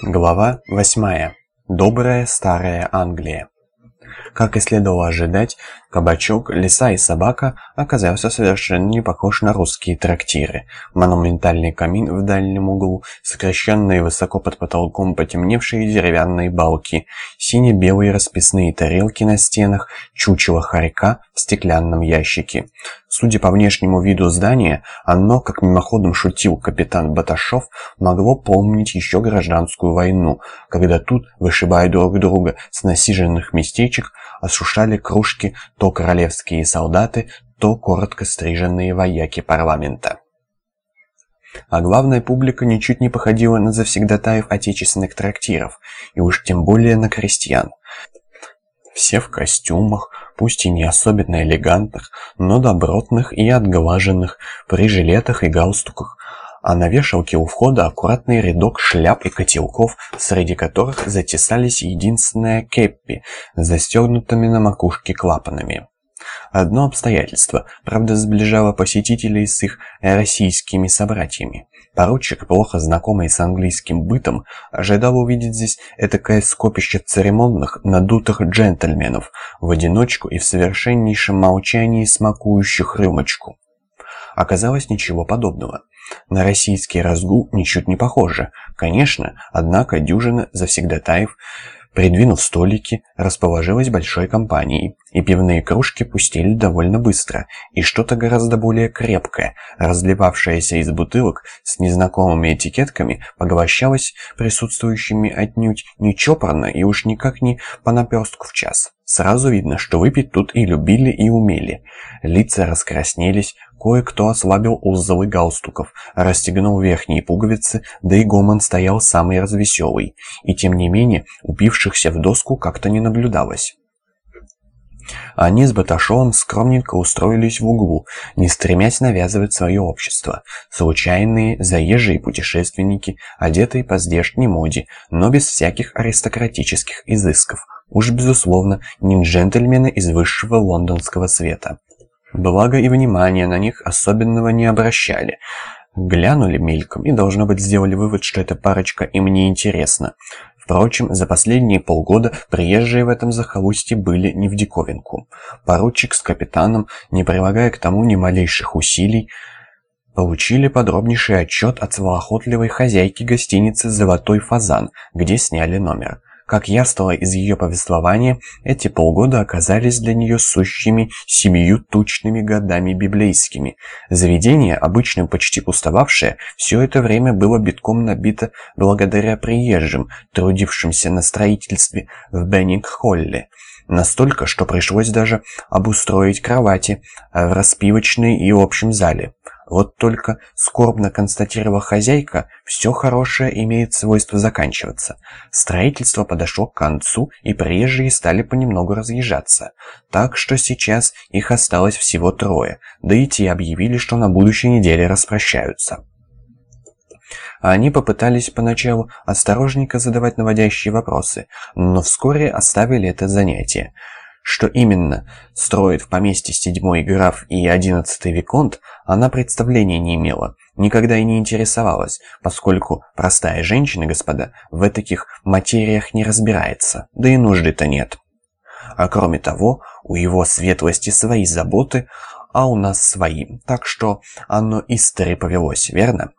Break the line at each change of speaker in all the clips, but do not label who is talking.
Глава 8. Добрая старая Англия. Как и следовало ожидать, кабачок, лиса и собака оказался совершенно не похож на русские трактиры. Монументальный камин в дальнем углу, сокращенные высоко под потолком потемневшие деревянные балки, сине-белые расписные тарелки на стенах, чучело хорька в стеклянном ящике. Судя по внешнему виду здания, оно, как мимоходом шутил капитан Баташов, могло помнить еще гражданскую войну, когда тут, вышибая друг друга с насиженных местечек, осушали кружки то королевские солдаты, то коротко стриженные вояки парламента. А главная публика ничуть не походила на завсегдатаев отечественных трактиров, и уж тем более на крестьян. Все в костюмах, пусть и не особенно элегантных, но добротных и отглаженных, при жилетах и галстуках, а на вешалке у входа аккуратный рядок шляп и котелков, среди которых затесались единственная кеппи застегнутыми на макушке клапанами. Одно обстоятельство, правда, сближало посетителей с их российскими собратьями. Поручик, плохо знакомый с английским бытом, ожидал увидеть здесь этакое скопище церемонных, надутых джентльменов, в одиночку и в совершеннейшем молчании смакующих рюмочку. Оказалось ничего подобного. На российский разгул ничуть не похоже. Конечно, однако дюжина завсегдатаев Придвинув столики, расположилась большой компанией, и пивные кружки пустили довольно быстро, и что-то гораздо более крепкое, разливавшееся из бутылок с незнакомыми этикетками, поглощалось присутствующими отнюдь не чопорно и уж никак не по наперстку в час. Сразу видно, что выпить тут и любили, и умели. Лица раскраснелись, Кое-кто ослабил узлы галстуков, расстегнул верхние пуговицы, да и гомон стоял самый развеселый. И тем не менее, упившихся в доску как-то не наблюдалось. Они с Баташовым скромненько устроились в углу, не стремясь навязывать свое общество. Случайные, заезжие путешественники, одетые по здешней моде, но без всяких аристократических изысков. Уж, безусловно, не джентльмены из высшего лондонского света. Благо и внимания на них особенного не обращали. Глянули мельком и, должно быть, сделали вывод, что эта парочка им не интересна. Впрочем, за последние полгода приезжие в этом захолустье были не в диковинку. Поручик с капитаном, не прилагая к тому ни малейших усилий, получили подробнейший отчет от словоохотливой хозяйки гостиницы «Золотой фазан», где сняли номер. Как явствовало из ее повествования, эти полгода оказались для нее сущими семью тучными годами библейскими. Заведение, обычно почти пустовавшее, все это время было битком набито благодаря приезжим, трудившимся на строительстве в Беннинг-Холле. Настолько, что пришлось даже обустроить кровати в распивочной и общем зале. Вот только, скорбно констатировала хозяйка, все хорошее имеет свойство заканчиваться. Строительство подошло к концу, и приезжие стали понемногу разъезжаться. Так что сейчас их осталось всего трое, да и те объявили, что на будущей неделе распрощаются. Они попытались поначалу осторожненько задавать наводящие вопросы, но вскоре оставили это занятие. Что именно строит в поместье седьмой граф и одиннадцатый виконт, она представления не имела, никогда и не интересовалась, поскольку простая женщина, господа, в таких материях не разбирается, да и нужды-то нет. А кроме того, у его светлости свои заботы, а у нас свои, так что оно истори повелось, верно?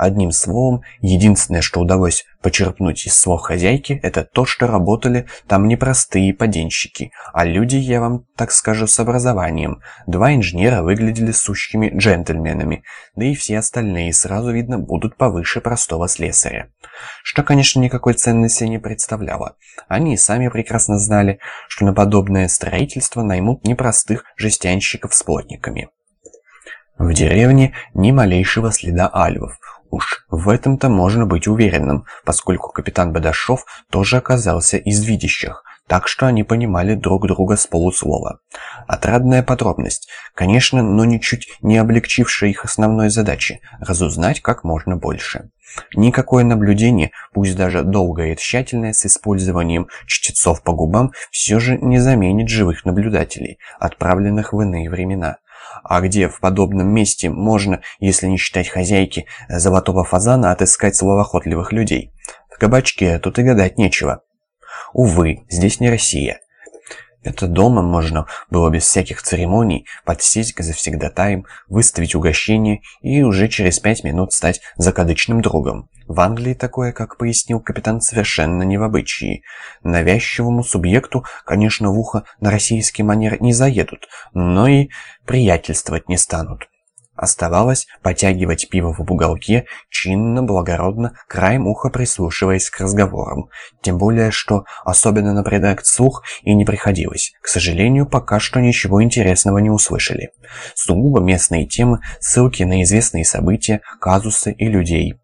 Одним словом, единственное, что удалось почерпнуть из слов хозяйки, это то, что работали там не простые поденщики, а люди, я вам так скажу, с образованием. Два инженера выглядели сущими джентльменами, да и все остальные, сразу видно, будут повыше простого слесаря. Что, конечно, никакой ценности не представляло. Они и сами прекрасно знали, что на подобное строительство наймут непростых жестянщиков с плотниками. В деревне ни малейшего следа альвов. Уж в этом-то можно быть уверенным, поскольку капитан Бадашов тоже оказался из видящих, так что они понимали друг друга с полуслова. Отрадная подробность, конечно, но ничуть не облегчившая их основной задачи – разузнать как можно больше. Никакое наблюдение, пусть даже долгое и тщательное, с использованием чтецов по губам, все же не заменит живых наблюдателей, отправленных в иные времена – а где в подобном месте можно, если не считать хозяйки золотого фазана, отыскать словоохотливых людей? В кабачке тут и гадать нечего. Увы, здесь не Россия. Это дома можно было без всяких церемоний подсесть к завсегдатаям, выставить угощение и уже через пять минут стать закадычным другом. В Англии такое, как пояснил капитан, совершенно не в обычае. Навязчивому субъекту, конечно, в ухо на российский манер не заедут, но и приятельствовать не станут. Оставалось потягивать пиво в уголке, чинно, благородно, краем уха прислушиваясь к разговорам. Тем более, что особенно напрягать слух и не приходилось. К сожалению, пока что ничего интересного не услышали. Сугубо местные темы, ссылки на известные события, казусы и людей.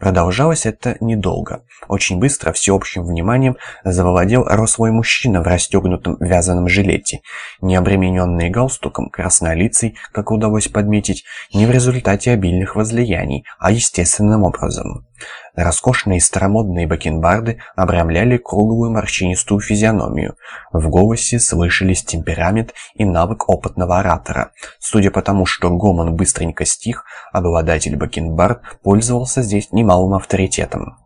Продолжалось это недолго. Очень быстро всеобщим вниманием завладел рослый мужчина в расстегнутом вязаном жилете, не обремененный галстуком, краснолицей, как удалось подметить, не в результате обильных возлияний, а естественным образом. Роскошные старомодные бакенбарды обрамляли круглую морщинистую физиономию. В голосе слышались темперамент и навык опытного оратора. Судя по тому, что гомон быстренько стих, обладатель бакенбард пользовался здесь немалым авторитетом.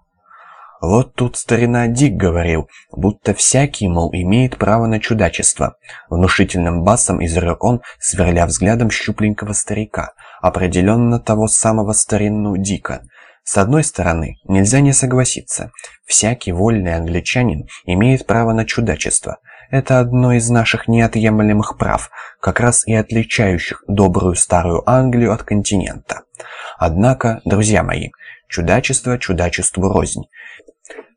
Вот тут старина Дик говорил, будто всякий, мол, имеет право на чудачество. Внушительным басом изрек он, сверля взглядом щупленького старика, определенно того самого старину Дика. С одной стороны, нельзя не согласиться. Всякий вольный англичанин имеет право на чудачество. Это одно из наших неотъемлемых прав, как раз и отличающих добрую старую Англию от континента. Однако, друзья мои, чудачество чудачеству рознь.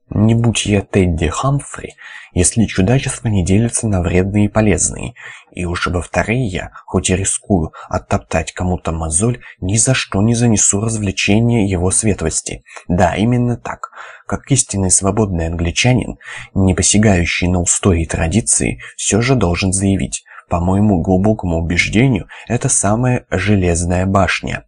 Не будь я Тедди Хамфри, если чудачества не делятся на вредные и полезные, и уж во-вторых я, хоть и рискую оттоптать кому-то мозоль, ни за что не занесу развлечения его светлости. Да, именно так. Как истинный свободный англичанин, не посягающий на устои и традиции, все же должен заявить, по моему глубокому убеждению, это самая железная башня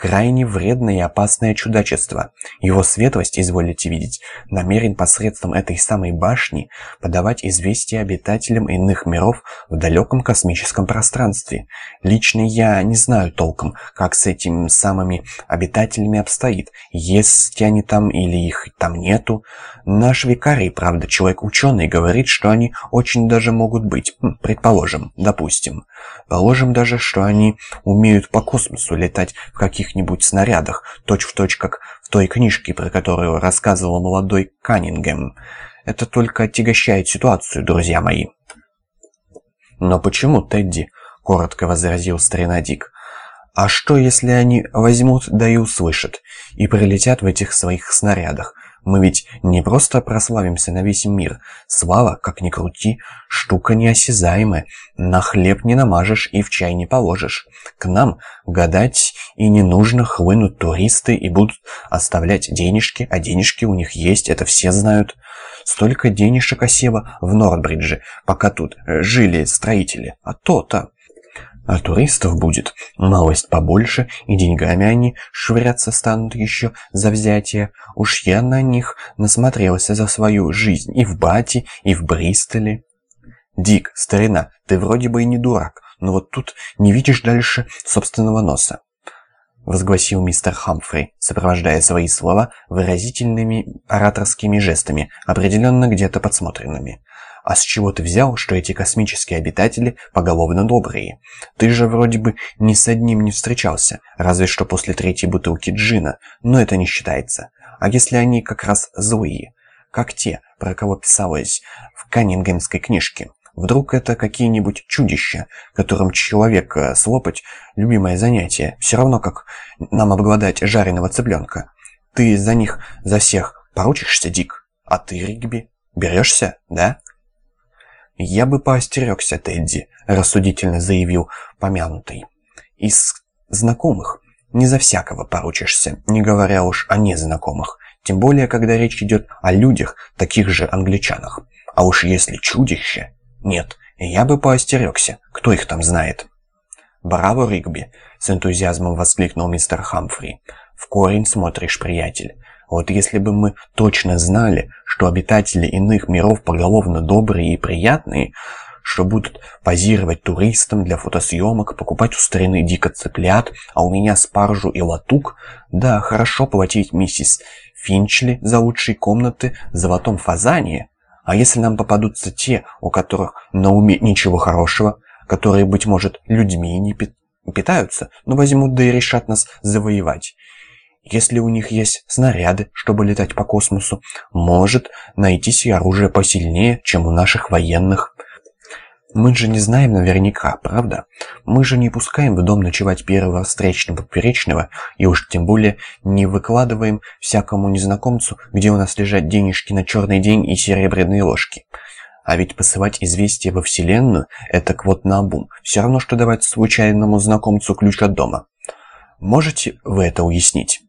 крайне вредное и опасное чудачество. Его светлость, изволите видеть, намерен посредством этой самой башни подавать известия обитателям иных миров в далеком космическом пространстве. Лично я не знаю толком, как с этими самыми обитателями обстоит, есть они там или их там нету. Наш викарий, правда, человек ученый, говорит, что они очень даже могут быть, предположим, допустим. Положим даже, что они умеют по космосу летать в каких-нибудь снарядах, точь-в-точь, точь, как в той книжке, про которую рассказывал молодой Каннингем. Это только отягощает ситуацию, друзья мои. «Но почему, Тедди?» — коротко возразил старина Дик. «А что, если они возьмут, да и услышат, и прилетят в этих своих снарядах? Мы ведь не просто прославимся на весь мир. Слава, как ни крути, штука неосязаемая. На хлеб не намажешь и в чай не положишь. К нам гадать и не нужно хлынут туристы и будут оставлять денежки, а денежки у них есть, это все знают. Столько денежек осело в Нордбридже, пока тут жили строители. А то-то... А туристов будет малость побольше, и деньгами они швыряться станут еще за взятие. Уж я на них насмотрелся за свою жизнь и в Бати, и в Бристоле. Дик, старина, ты вроде бы и не дурак, но вот тут не видишь дальше собственного носа. Возгласил мистер Хамфри, сопровождая свои слова выразительными ораторскими жестами, определенно где-то подсмотренными. А с чего ты взял, что эти космические обитатели поголовно добрые? Ты же вроде бы ни с одним не встречался, разве что после третьей бутылки джина, но это не считается. А если они как раз злые? Как те, про кого писалось в Каннингемской книжке? Вдруг это какие-нибудь чудища, которым человека слопать – любимое занятие, все равно как нам обгладать жареного цыпленка. Ты за них, за всех поручишься, Дик? А ты, Ригби, берешься, да? «Я бы поостерегся, Тедди», — рассудительно заявил помянутый. «Из знакомых не за всякого поручишься, не говоря уж о незнакомых, тем более, когда речь идет о людях, таких же англичанах. А уж если чудище... Нет, я бы поостерегся, кто их там знает». «Браво, Ригби!» — с энтузиазмом воскликнул мистер Хамфри. «В корень смотришь, приятель. Вот если бы мы точно знали, что обитатели иных миров поголовно добрые и приятные, что будут позировать туристам для фотосъемок, покупать у старины дико цыплят, а у меня спаржу и латук. Да, хорошо платить миссис Финчли за лучшие комнаты в золотом фазане. А если нам попадутся те, у которых на уме ничего хорошего, которые, быть может, людьми не питаются, но возьмут да и решат нас завоевать? Если у них есть снаряды, чтобы летать по космосу, может найтись и оружие посильнее, чем у наших военных. Мы же не знаем наверняка, правда? Мы же не пускаем в дом ночевать первого встречного поперечного, и уж тем более не выкладываем всякому незнакомцу, где у нас лежат денежки на черный день и серебряные ложки. А ведь посылать известие во Вселенную – это вот наобум. Все равно, что давать случайному знакомцу ключ от дома. Можете вы это уяснить?